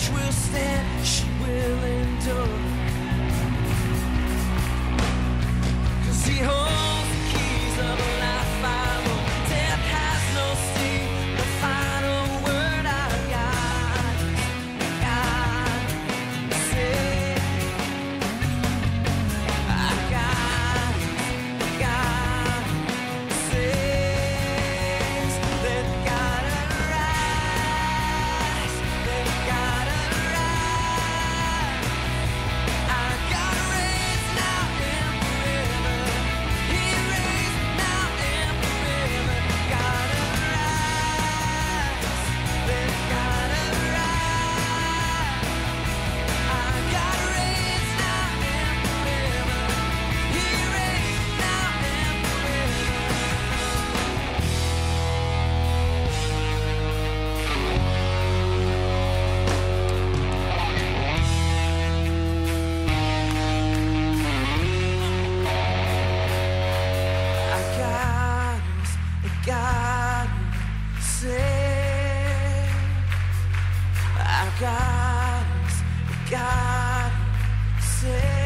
church will stand, she will Us, I say